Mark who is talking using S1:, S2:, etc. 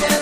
S1: Yeah.